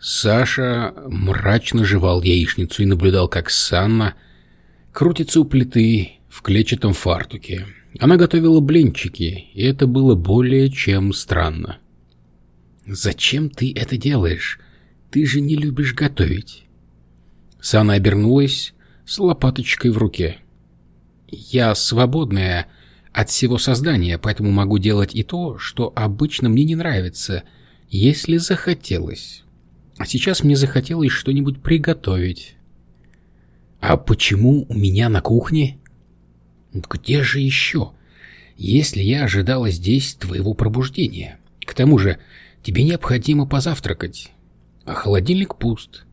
Саша мрачно жевал яичницу и наблюдал, как Санна крутится у плиты в клетчатом фартуке. Она готовила блинчики, и это было более чем странно. «Зачем ты это делаешь? Ты же не любишь готовить». Санна обернулась с лопаточкой в руке. «Я свободная от всего создания, поэтому могу делать и то, что обычно мне не нравится, если захотелось. А сейчас мне захотелось что-нибудь приготовить». «А почему у меня на кухне?» «Где же еще, если я ожидала здесь твоего пробуждения? К тому же тебе необходимо позавтракать, а холодильник пуст».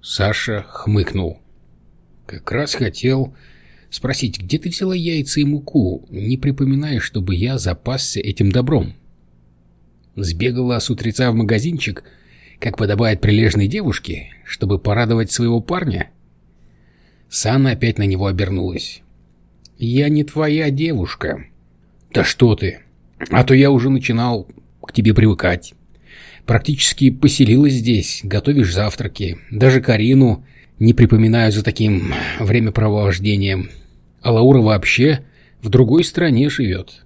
Саша хмыкнул. «Как раз хотел спросить, где ты взяла яйца и муку, не припоминая, чтобы я запасся этим добром?» Сбегала с утреца в магазинчик, как подобает прилежной девушке, чтобы порадовать своего парня?» Санна опять на него обернулась. «Я не твоя девушка». «Да что ты! А то я уже начинал к тебе привыкать. Практически поселилась здесь, готовишь завтраки. Даже Карину не припоминаю за таким времяпровождением. А Лаура вообще в другой стране живет».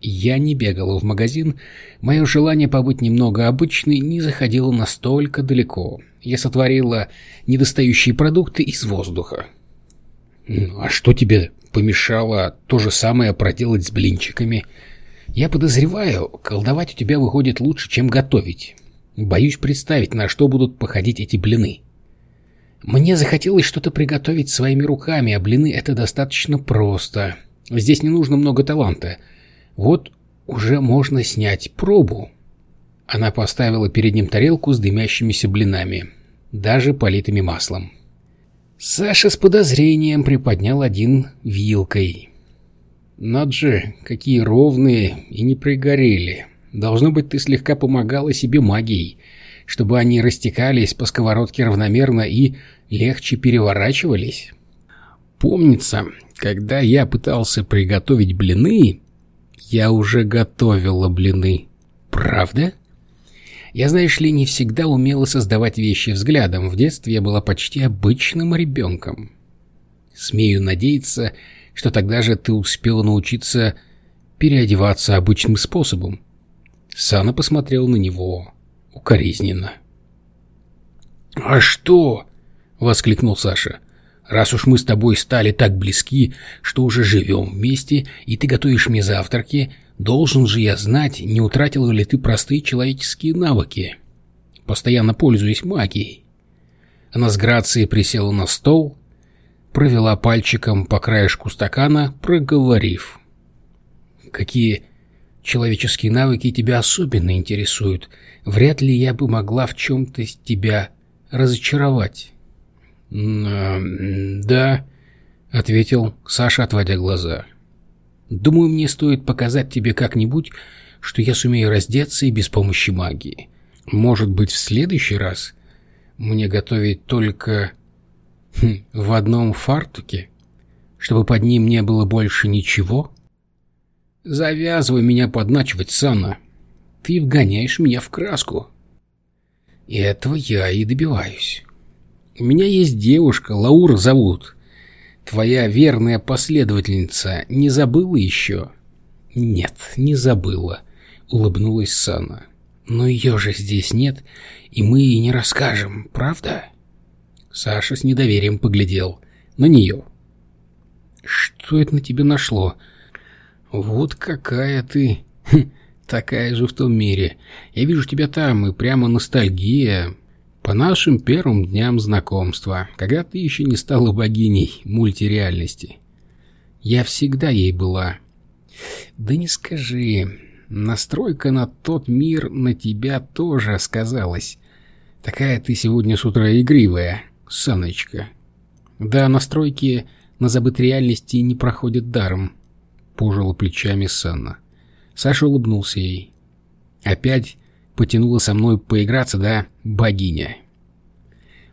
Я не бегала в магазин, мое желание побыть немного обычной не заходило настолько далеко. Я сотворила недостающие продукты из воздуха. «А что тебе помешало то же самое проделать с блинчиками?» «Я подозреваю, колдовать у тебя выходит лучше, чем готовить. Боюсь представить, на что будут походить эти блины». Мне захотелось что-то приготовить своими руками, а блины — это достаточно просто. Здесь не нужно много таланта — вот уже можно снять пробу. Она поставила перед ним тарелку с дымящимися блинами, даже политыми маслом. Саша с подозрением приподнял один вилкой. Над же, какие ровные и не пригорели. Должно быть, ты слегка помогала себе магией, чтобы они растекались по сковородке равномерно и легче переворачивались. Помнится, когда я пытался приготовить блины, я уже готовила блины. Правда? Я, знаешь ли, не всегда умела создавать вещи взглядом. В детстве я была почти обычным ребенком. Смею надеяться, что тогда же ты успела научиться переодеваться обычным способом. Сана посмотрел на него укоризненно. «А что?» — воскликнул Саша. Раз уж мы с тобой стали так близки, что уже живем вместе, и ты готовишь мне завтраки, должен же я знать, не утратил ли ты простые человеческие навыки. Постоянно пользуясь магией. Она с грацией присела на стол, провела пальчиком по краешку стакана, проговорив. «Какие человеческие навыки тебя особенно интересуют? Вряд ли я бы могла в чем-то тебя разочаровать». «Да», — ответил Саша, отводя глаза. «Думаю, мне стоит показать тебе как-нибудь, что я сумею раздеться и без помощи магии. Может быть, в следующий раз мне готовить только хм, в одном фартуке, чтобы под ним не было больше ничего? Завязывай меня подначивать, Санна. Ты вгоняешь меня в краску. Этого я и добиваюсь». У меня есть девушка, Лаура зовут. Твоя верная последовательница не забыла еще?» «Нет, не забыла», — улыбнулась Сана. «Но ее же здесь нет, и мы ей не расскажем, правда?» Саша с недоверием поглядел на нее. «Что это на тебе нашло? Вот какая ты, такая же в том мире. Я вижу тебя там, и прямо ностальгия, по нашим первым дням знакомства, когда ты еще не стала богиней мультиреальности. Я всегда ей была. Да не скажи, настройка на тот мир на тебя тоже сказалась. Такая ты сегодня с утра игривая, Саночка. Да, настройки на забытой реальности не проходят даром, пожала плечами Санна. Саша улыбнулся ей. Опять потянула со мной поиграться, да, богиня?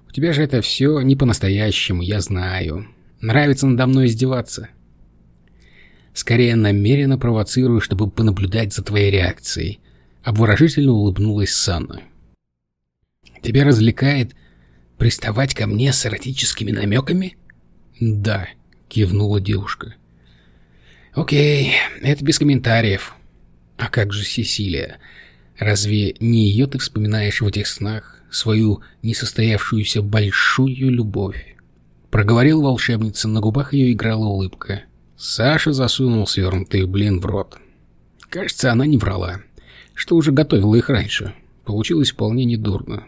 У тебя же это все не по-настоящему, я знаю. Нравится надо мной издеваться. Скорее намеренно провоцирую, чтобы понаблюдать за твоей реакцией. Обворожительно улыбнулась Санна. Тебя развлекает приставать ко мне с эротическими намеками?» «Да», — кивнула девушка. «Окей, это без комментариев. А как же Сесилия? Разве не ее ты вспоминаешь в этих снах, свою несостоявшуюся большую любовь?» Проговорил волшебница, на губах ее играла улыбка. Саша засунул свернутый блин в рот. Кажется, она не врала, что уже готовила их раньше. Получилось вполне недурно.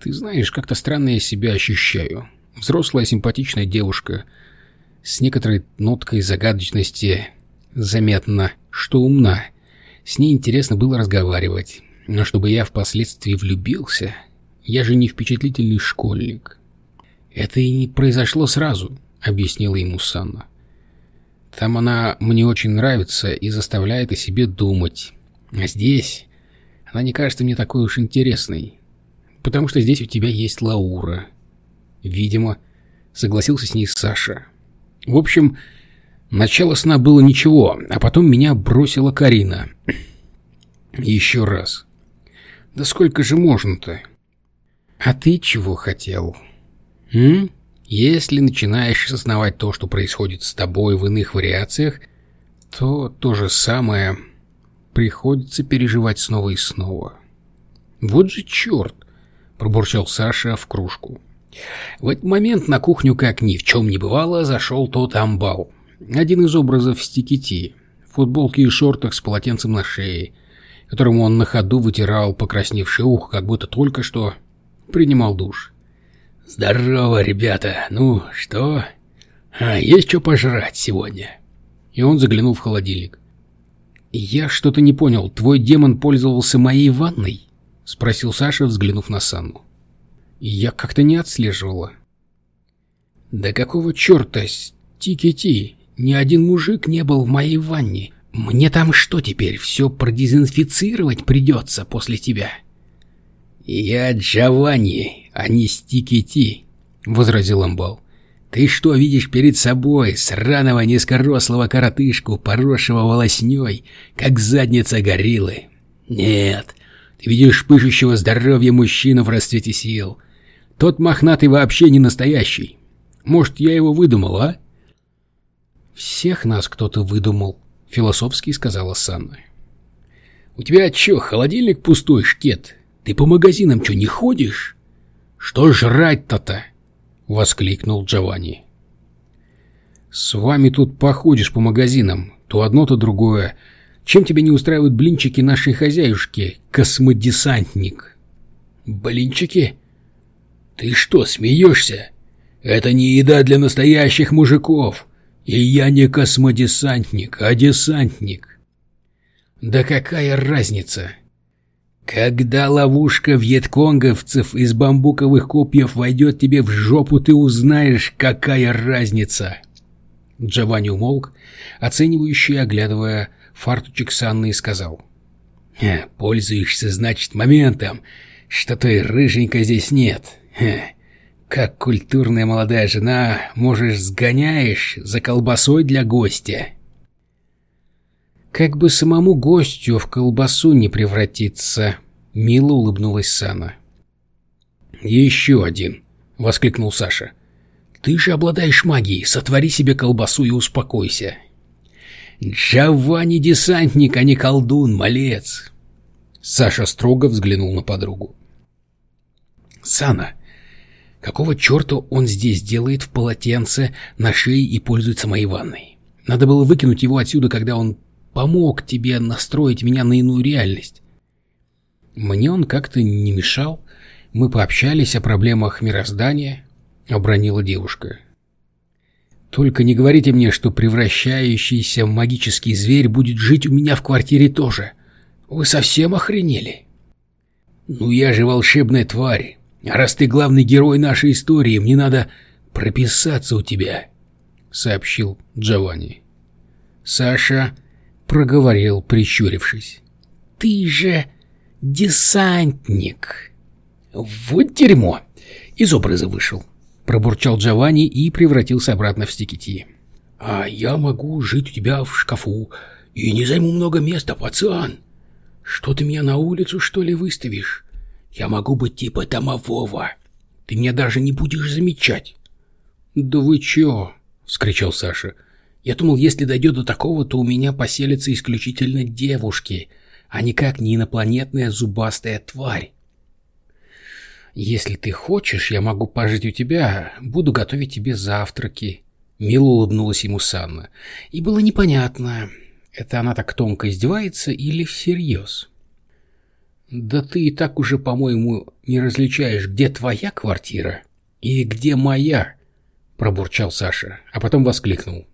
Ты знаешь, как-то странно я себя ощущаю. Взрослая симпатичная девушка с некоторой ноткой загадочности заметно, что умна. С ней интересно было разговаривать. Но чтобы я впоследствии влюбился, я же не впечатлительный школьник. Это и не произошло сразу, объяснила ему Санна. Там она мне очень нравится и заставляет о себе думать. А здесь она не кажется мне такой уж интересной потому что здесь у тебя есть Лаура. Видимо, согласился с ней Саша. В общем, начало сна было ничего, а потом меня бросила Карина. Еще раз. Да сколько же можно-то? А ты чего хотел? М? Если начинаешь осознавать то, что происходит с тобой в иных вариациях, то то же самое приходится переживать снова и снова. Вот же черт! — пробурчал Саша в кружку. В этот момент на кухню, как ни в чем не бывало, зашел тот амбал. Один из образов стикити, в футболке и шортах с полотенцем на шее, которому он на ходу вытирал покрасневший ухо, как будто только что принимал душ. «Здорово, ребята! Ну, что? А, есть что пожрать сегодня?» И он заглянул в холодильник. «Я что-то не понял. Твой демон пользовался моей ванной?» — спросил Саша, взглянув на Санну. «Я как-то не отслеживала». «Да какого черта, Тики-Ти? Ни один мужик не был в моей ванне. Мне там что теперь, все продезинфицировать придется после тебя?» «Я Джованни, а не Стики-Ти», — возразил Амбал. «Ты что видишь перед собой, сраного низкорослого коротышку, поросшего волосней, как задница гориллы? Нет, ты видишь пышущего здоровья мужчину в расцвете сил. Тот мохнатый вообще не настоящий. Может, я его выдумал, а? Всех нас кто-то выдумал, философски сказала Санна. У тебя чё, холодильник пустой, шкет? Ты по магазинам чё, не ходишь? Что жрать-то-то? Воскликнул Джованни. С вами тут походишь по магазинам, то одно, то другое. Чем тебя не устраивают блинчики нашей хозяюшки, космодесантник? Блинчики? Ты что, смеешься? Это не еда для настоящих мужиков. И я не космодесантник, а десантник. Да какая разница? Когда ловушка вьетконговцев из бамбуковых копьев войдет тебе в жопу, ты узнаешь, какая разница. Джованни умолк, оценивающий, оглядывая фартучек с Анной, и сказал. «Э, «Пользуешься, значит, моментом, что той рыженькой здесь нет. Э, как культурная молодая жена, можешь, сгоняешь за колбасой для гостя». «Как бы самому гостю в колбасу не превратиться», — мило улыбнулась Сана. «Еще один», — воскликнул Саша. «Ты же обладаешь магией, сотвори себе колбасу и успокойся». «Джованни десантник, а не колдун, малец!» Саша строго взглянул на подругу. «Сана, какого черта он здесь делает в полотенце на шее и пользуется моей ванной? Надо было выкинуть его отсюда, когда он помог тебе настроить меня на иную реальность. Мне он как-то не мешал. Мы пообщались о проблемах мироздания, — обронила девушка. Только не говорите мне, что превращающийся в магический зверь будет жить у меня в квартире тоже. Вы совсем охренели? Ну я же волшебная тварь. А раз ты главный герой нашей истории, мне надо прописаться у тебя, сообщил Джованни. Саша проговорил, прищурившись. Ты же десантник. Вот дерьмо. Из образа вышел. Пробурчал Джованни и превратился обратно в стикити. «А я могу жить у тебя в шкафу и не займу много места, пацан. Что ты меня на улицу, что ли, выставишь? Я могу быть типа домового. Ты меня даже не будешь замечать. Да вы чё? — вскричал Саша. Я думал, если дойдет до такого, то у меня поселятся исключительно девушки, а никак не инопланетная зубастая тварь. Если ты хочешь, я могу пожить у тебя, буду готовить тебе завтраки. Мило улыбнулась ему Санна. И было непонятно, это она так тонко издевается или всерьез. «Да ты и так уже, по-моему, не различаешь, где твоя квартира и где моя», — пробурчал Саша, а потом воскликнул.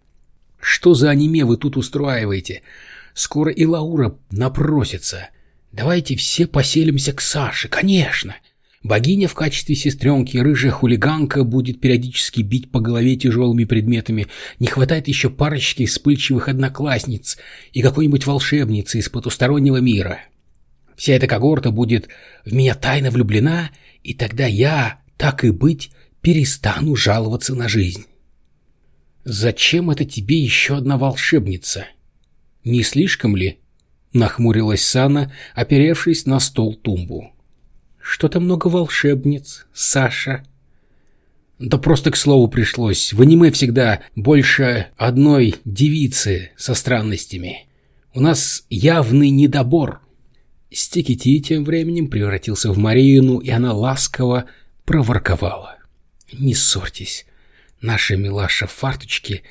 Что за аниме вы тут устраиваете? Скоро и Лаура напросится. Давайте все поселимся к Саше, конечно. Богиня в качестве сестренки, рыжая хулиганка, будет периодически бить по голове тяжелыми предметами. Не хватает еще парочки вспыльчивых одноклассниц и какой-нибудь волшебницы из потустороннего мира. Вся эта когорта будет в меня тайно влюблена, и тогда я, так и быть, перестану жаловаться на жизнь. «Зачем это тебе еще одна волшебница? Не слишком ли?» — нахмурилась Сана, оперевшись на стол-тумбу. «Что-то много волшебниц, Саша». «Да просто к слову пришлось. В аниме всегда больше одной девицы со странностями. У нас явный недобор». Стикити тем временем превратился в Марину, и она ласково проворковала. «Не ссорьтесь наша милаша в фарточке,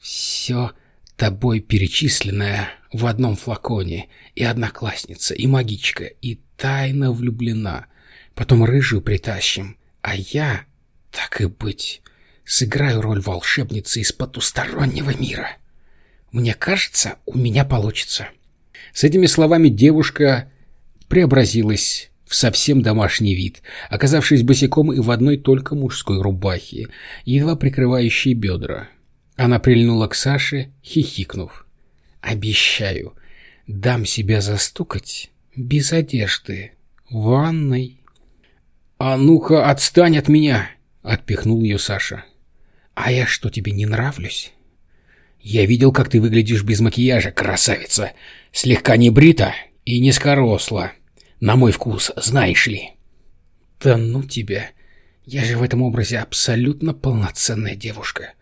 все тобой перечисленное в одном флаконе, и одноклассница, и магичка, и тайно влюблена. Потом рыжую притащим, а я, так и быть, сыграю роль волшебницы из потустороннего мира. Мне кажется, у меня получится. С этими словами девушка преобразилась в совсем домашний вид, оказавшись босиком и в одной только мужской рубахе, едва прикрывающей бедра. Она прильнула к Саше, хихикнув. «Обещаю, дам себя застукать без одежды, в ванной». «А ну-ка, отстань от меня!» — отпихнул ее Саша. «А я что, тебе не нравлюсь?» «Я видел, как ты выглядишь без макияжа, красавица, слегка небрита и низкоросла». На мой вкус, знаешь ли. Да ну тебя. Я же в этом образе абсолютно полноценная девушка.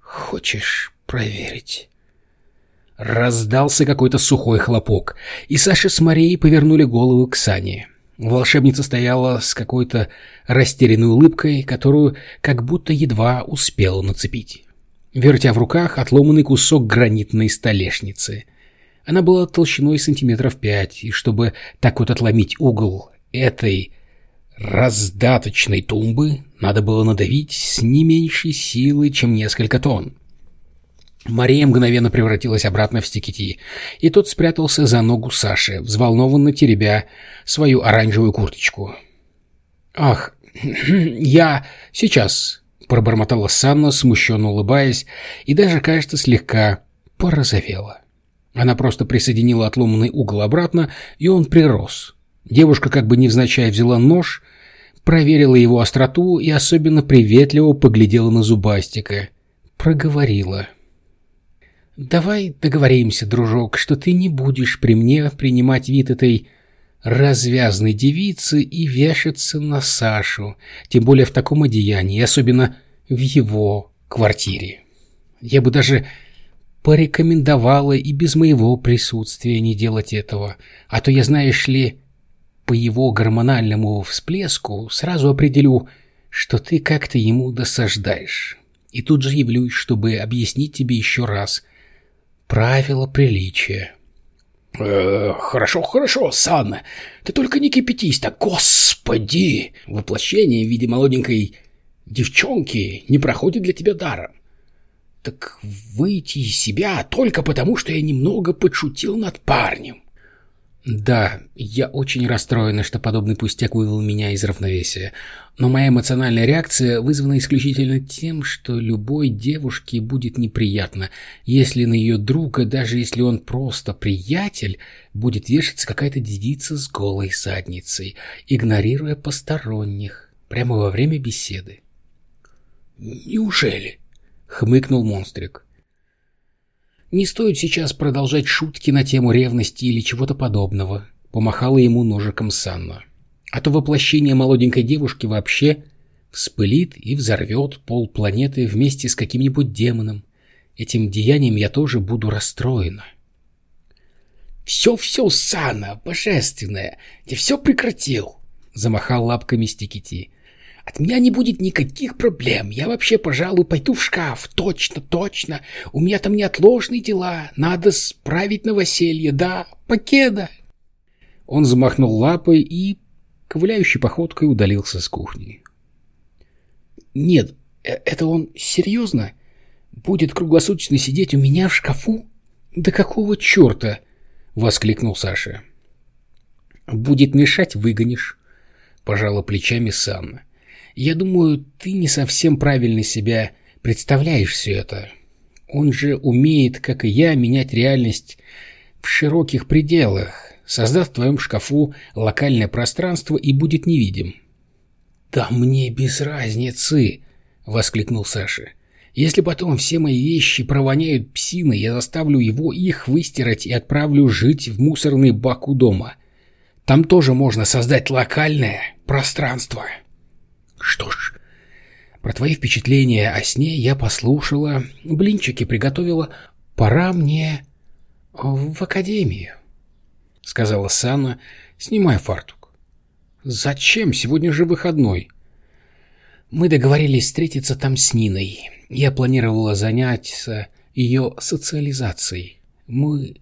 Хочешь проверить? Раздался какой-то сухой хлопок, и Саша с Марией повернули голову к Сане. Волшебница стояла с какой-то растерянной улыбкой, которую как будто едва успела нацепить. Вертя в руках отломанный кусок гранитной столешницы — она была толщиной сантиметров пять, и чтобы так вот отломить угол этой раздаточной тумбы, надо было надавить с не меньшей силой, чем несколько тонн. Мария мгновенно превратилась обратно в стекити, и тот спрятался за ногу Саши, взволнованно теребя свою оранжевую курточку. «Ах, я сейчас», — пробормотала Санна, смущенно улыбаясь, и даже, кажется, слегка порозовела. Она просто присоединила отломанный угол обратно, и он прирос. Девушка как бы невзначай взяла нож, проверила его остроту и особенно приветливо поглядела на зубастика. Проговорила. «Давай договоримся, дружок, что ты не будешь при мне принимать вид этой развязной девицы и вешаться на Сашу, тем более в таком одеянии, особенно в его квартире. Я бы даже порекомендовала и без моего присутствия не делать этого, а то я, знаешь ли, по его гормональному всплеску сразу определю, что ты как-то ему досаждаешь. И тут же явлюсь, чтобы объяснить тебе еще раз правила приличия. Э, «Хорошо, хорошо, Санна, ты только не кипятись так, господи! Воплощение в виде молоденькой девчонки не проходит для тебя даром. Так выйти из себя только потому, что я немного подшутил над парнем. Да, я очень расстроена, что подобный пустяк вывел меня из равновесия. Но моя эмоциональная реакция вызвана исключительно тем, что любой девушке будет неприятно, если на ее друга, даже если он просто приятель, будет вешаться какая-то девица с голой задницей, игнорируя посторонних, прямо во время беседы. «Неужели?» — хмыкнул монстрик. «Не стоит сейчас продолжать шутки на тему ревности или чего-то подобного», — помахала ему ножиком Санна. А то воплощение молоденькой девушки вообще вспылит и взорвет пол планеты вместе с каким-нибудь демоном. Этим деянием я тоже буду расстроена. «Все-все, Сана, божественная, я все прекратил!» — замахал лапками Стикити. «От меня не будет никаких проблем. Я вообще, пожалуй, пойду в шкаф. Точно, точно. У меня там неотложные дела. Надо справить новоселье. Да, покеда!» Он замахнул лапой и, ковыляющей походкой, удалился с кухни. «Нет, э, это он серьезно? Будет круглосуточно сидеть у меня в шкафу? Да какого черта?» — воскликнул Саша. «Будет мешать, выгонишь», — пожала плечами Санна. «Я думаю, ты не совсем правильно себя представляешь все это. Он же умеет, как и я, менять реальность в широких пределах, создав в твоем шкафу локальное пространство и будет невидим. «Да мне без разницы!» — воскликнул Саша. «Если потом все мои вещи провоняют псиной, я заставлю его их выстирать и отправлю жить в мусорный бак у дома. Там тоже можно создать локальное пространство». «Что ж, про твои впечатления о сне я послушала, блинчики приготовила. Пора мне в академию», — сказала Сана, снимая фартук. «Зачем? Сегодня же выходной». «Мы договорились встретиться там с Ниной. Я планировала заняться ее социализацией. Мы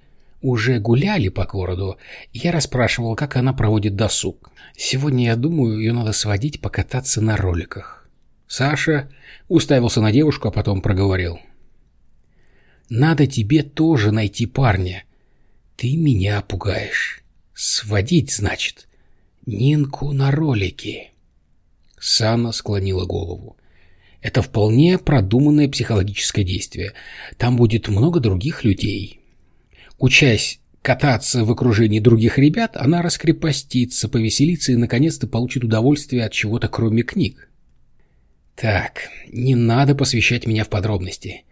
уже гуляли по городу, я расспрашивал, как она проводит досуг. Сегодня, я думаю, ее надо сводить покататься на роликах». Саша уставился на девушку, а потом проговорил. «Надо тебе тоже найти парня. Ты меня пугаешь. Сводить, значит. Нинку на ролике. Сана склонила голову. Это вполне продуманное психологическое действие. Там будет много других людей. Учась кататься в окружении других ребят, она раскрепостится, повеселится и наконец-то получит удовольствие от чего-то кроме книг. Так, не надо посвящать меня в подробности.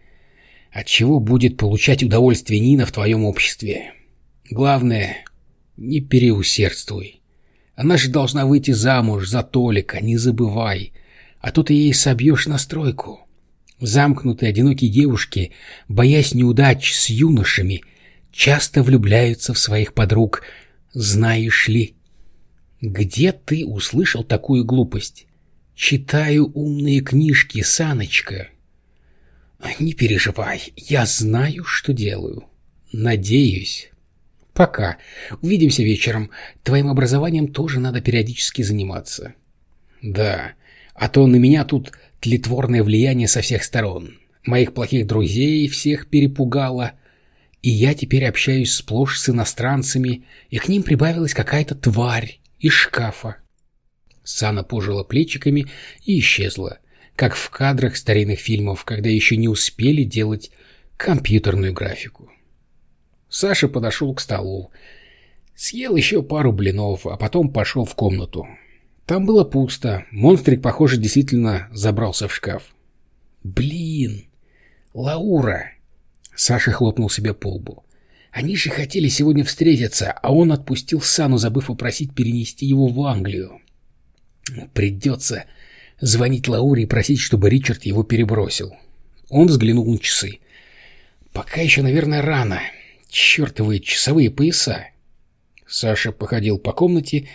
От чего будет получать удовольствие Нина в твоем обществе? Главное, не переусердствуй. Она же должна выйти замуж за Толика, не забывай. А то ты ей собьешь настройку. Замкнутые одинокие девушки, боясь неудач с юношами, часто влюбляются в своих подруг. Знаешь ли? Где ты услышал такую глупость? Читаю умные книжки, Саночка. Не переживай, я знаю, что делаю. Надеюсь. Пока. Увидимся вечером. Твоим образованием тоже надо периодически заниматься. Да, а то на меня тут тлетворное влияние со всех сторон. Моих плохих друзей всех перепугало. И я теперь общаюсь сплошь с иностранцами, и к ним прибавилась какая-то тварь из шкафа. Сана пожила плечиками и исчезла, как в кадрах старинных фильмов, когда еще не успели делать компьютерную графику. Саша подошел к столу. Съел еще пару блинов, а потом пошел в комнату. Там было пусто. Монстрик, похоже, действительно забрался в шкаф. «Блин! Лаура!» Саша хлопнул себе по лбу. «Они же хотели сегодня встретиться, а он отпустил Сану, забыв попросить перенести его в Англию. Придется звонить Лауре и просить, чтобы Ричард его перебросил». Он взглянул на часы. «Пока еще, наверное, рано. Чертовые часовые пояса. Саша походил по комнате,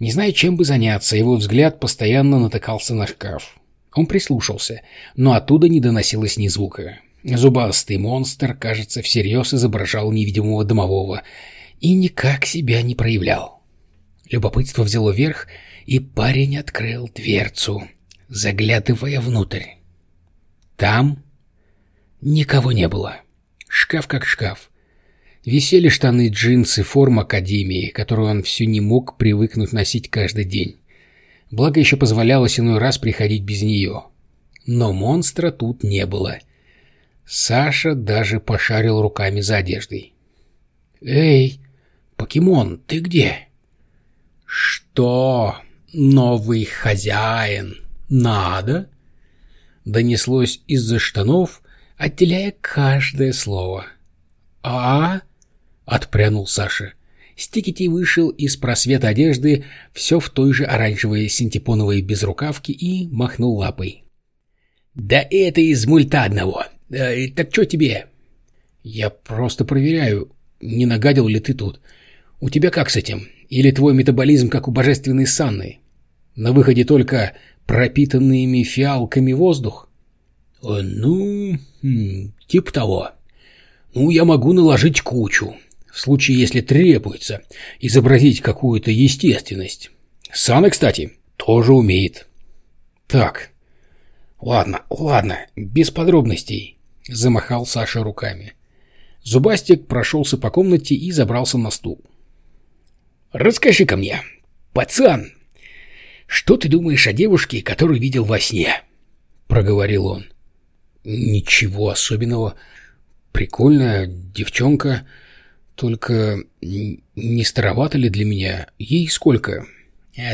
не зная, чем бы заняться, его взгляд постоянно натыкался на шкаф. Он прислушался, но оттуда не доносилось ни звука. Зубастый монстр, кажется, всерьез изображал невидимого домового и никак себя не проявлял. Любопытство взяло верх, и парень открыл дверцу, заглядывая внутрь. Там никого не было. Шкаф как шкаф. Висели штаны, джинсы, форма академии, которую он все не мог привыкнуть носить каждый день. Благо еще позволялось иной раз приходить без нее. Но монстра тут не было. Саша даже пошарил руками за одеждой. «Эй, покемон, ты где?» «Что? Новый хозяин? Надо?» Донеслось из-за штанов, отделяя каждое слово. «А?» Отпрянул Саша. Стикити вышел из просвета одежды все в той же оранжевой синтепоновой безрукавке и махнул лапой. «Да это из мульта одного. Э, так что тебе?» «Я просто проверяю, не нагадил ли ты тут. У тебя как с этим? Или твой метаболизм, как у божественной Санны? На выходе только пропитанными фиалками воздух?» «Э, «Ну, хм, типа того. Ну, я могу наложить кучу в случае, если требуется изобразить какую-то естественность. Сана, кстати, тоже умеет. Так, ладно, ладно, без подробностей, замахал Саша руками. Зубастик прошелся по комнате и забрался на стул. «Расскажи-ка мне, пацан, что ты думаешь о девушке, которую видел во сне?» — проговорил он. «Ничего особенного. Прикольная девчонка. Только не старовато ли для меня? Ей сколько?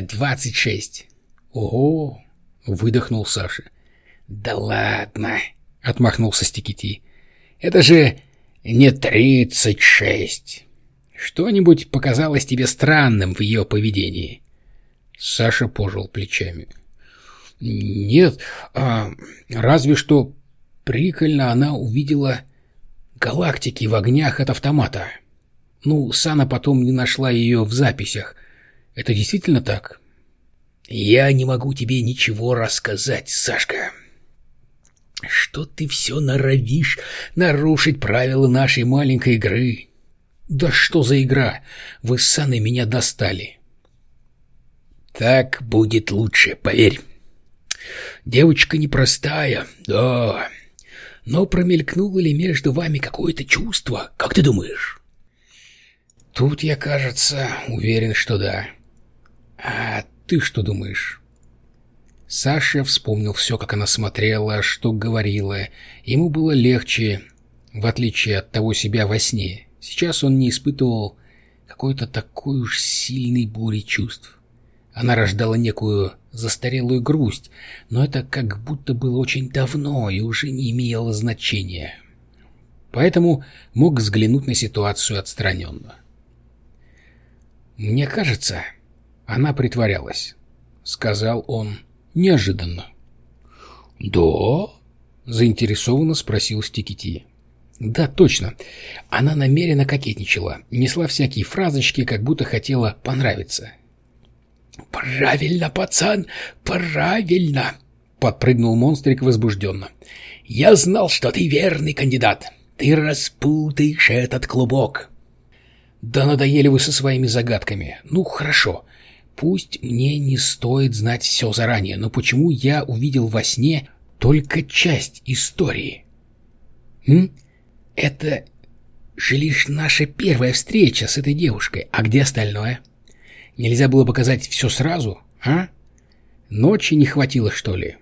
Двадцать шесть. Ого, выдохнул Саша. Да ладно, отмахнулся Стикити. Это же не тридцать шесть. Что-нибудь показалось тебе странным в ее поведении? Саша пожал плечами. Нет, а, разве что прикольно она увидела галактики в огнях от автомата. Ну, Сана потом не нашла ее в записях. Это действительно так? Я не могу тебе ничего рассказать, Сашка. Что ты все норовишь нарушить правила нашей маленькой игры? Да что за игра? Вы с Саной меня достали. Так будет лучше, поверь. Девочка непростая, да. Но промелькнуло ли между вами какое-то чувство, как ты думаешь? Тут я, кажется, уверен, что да. А ты что думаешь? Саша вспомнил все, как она смотрела, что говорила. Ему было легче, в отличие от того себя во сне. Сейчас он не испытывал какой-то такой уж сильной бури чувств. Она рождала некую застарелую грусть, но это как будто было очень давно и уже не имело значения. Поэтому мог взглянуть на ситуацию отстраненно. «Мне кажется, она притворялась», — сказал он неожиданно. «Да?» — заинтересованно спросил Стикити. «Да, точно. Она намеренно кокетничала, несла всякие фразочки, как будто хотела понравиться». «Правильно, пацан, правильно!» — подпрыгнул монстрик возбужденно. «Я знал, что ты верный кандидат. Ты распутаешь этот клубок». Да надоели вы со своими загадками. Ну, хорошо. Пусть мне не стоит знать все заранее, но почему я увидел во сне только часть истории? М? Это же лишь наша первая встреча с этой девушкой. А где остальное? Нельзя было показать все сразу, а? Ночи не хватило, что ли?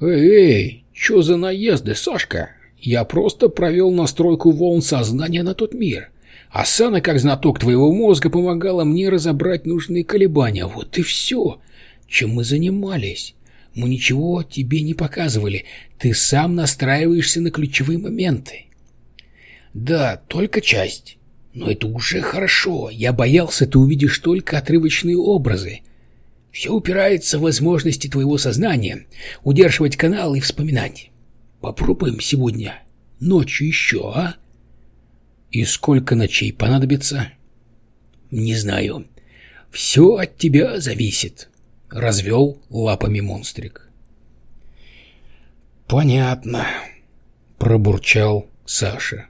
Эй, эй, что за наезды, Сашка? Я просто провел настройку волн сознания на тот мир. Асана, как знаток твоего мозга, помогала мне разобрать нужные колебания. Вот и все, чем мы занимались. Мы ничего тебе не показывали. Ты сам настраиваешься на ключевые моменты. Да, только часть. Но это уже хорошо. Я боялся, ты увидишь только отрывочные образы. Все упирается в возможности твоего сознания удерживать канал и вспоминать. Попробуем сегодня ночью еще, а? И сколько ночей понадобится? Не знаю. Все от тебя зависит. Развел лапами монстрик. Понятно, пробурчал Саша.